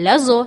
لازو